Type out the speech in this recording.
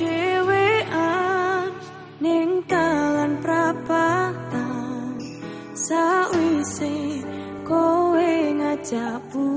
dhewean ning kalan prapatan sawise kowe ngajak.